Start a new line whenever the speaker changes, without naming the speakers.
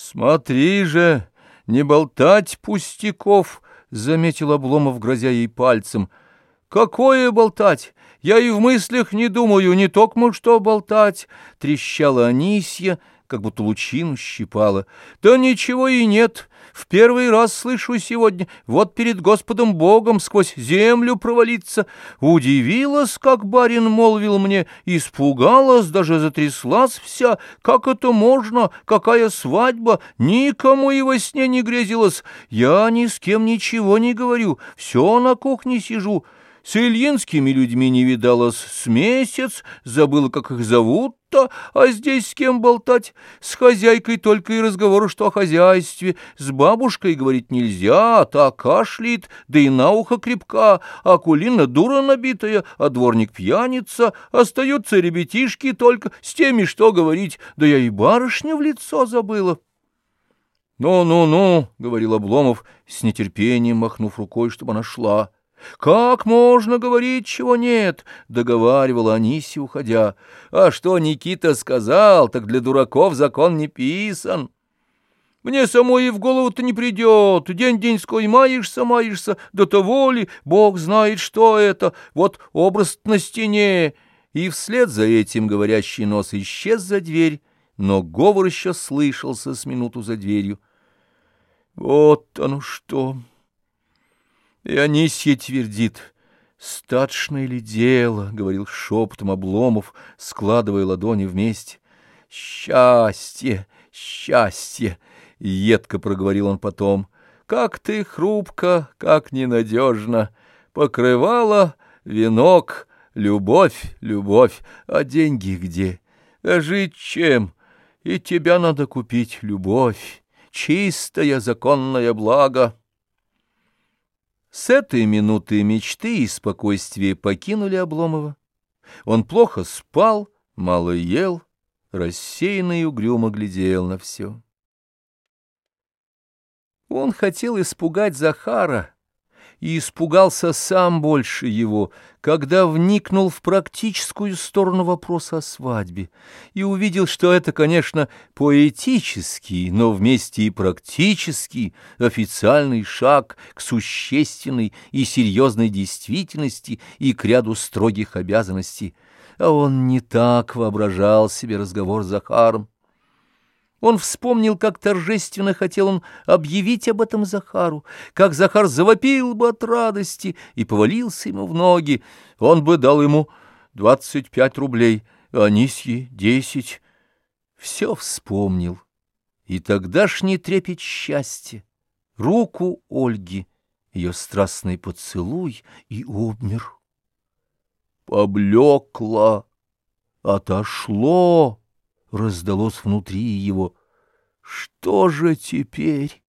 Смотри же, не болтать пустяков, — заметил Обломов, грозя ей пальцем. Какое болтать? Я и в мыслях не думаю, не токмо что болтать, — трещала Анисья, — как будто лучину щипала. «Да ничего и нет. В первый раз слышу сегодня. Вот перед Господом Богом сквозь землю провалиться. Удивилась, как барин молвил мне, испугалась, даже затряслась вся. Как это можно? Какая свадьба? Никому и во сне не грезилась. Я ни с кем ничего не говорю, все на кухне сижу». С ильинскими людьми не видалась с месяц, забыла, как их зовут-то, а здесь с кем болтать? С хозяйкой только и разговору, что о хозяйстве. С бабушкой говорить нельзя, а та кашляет, да и на ухо крепка, а кулина дура набитая, а дворник пьяница. Остаются ребятишки только, с теми что говорить, да я и барышня в лицо забыла. «Ну-ну-ну», — говорил Обломов, с нетерпением махнув рукой, чтобы она шла. «Как можно говорить, чего нет?» — договаривала Аниси, уходя. «А что Никита сказал, так для дураков закон не писан». Мне самой и в голову-то не придет. День-деньской маешься, маешься, до того ли, Бог знает, что это. Вот образ на стене. И вслед за этим говорящий нос исчез за дверь, но говор еще слышался с минуту за дверью. Вот оно что... И Анисья твердит. «Статшное ли дело?» — говорил шепотом Обломов, складывая ладони вместе. «Счастье! Счастье!» — едко проговорил он потом. «Как ты хрупко, как ненадежно! Покрывала венок, любовь, любовь, а деньги где? А жить чем? И тебя надо купить, любовь, чистое законное благо». С этой минуты мечты и спокойствие покинули Обломова. Он плохо спал, мало ел, рассеянно и угрюмо глядел на все. Он хотел испугать Захара, и испугался сам больше его, когда вникнул в практическую сторону вопроса о свадьбе и увидел, что это, конечно, поэтический, но вместе и практический официальный шаг к существенной и серьезной действительности и к ряду строгих обязанностей. А он не так воображал себе разговор с Захаром. Он вспомнил, как торжественно хотел он объявить об этом Захару, как Захар завопил бы от радости и повалился ему в ноги. Он бы дал ему двадцать пять рублей, а Анисье — десять. Все вспомнил. И тогдашний трепет счастья, руку Ольги, ее страстный поцелуй и обмер. Поблекло, отошло раздалось внутри его. Что же теперь?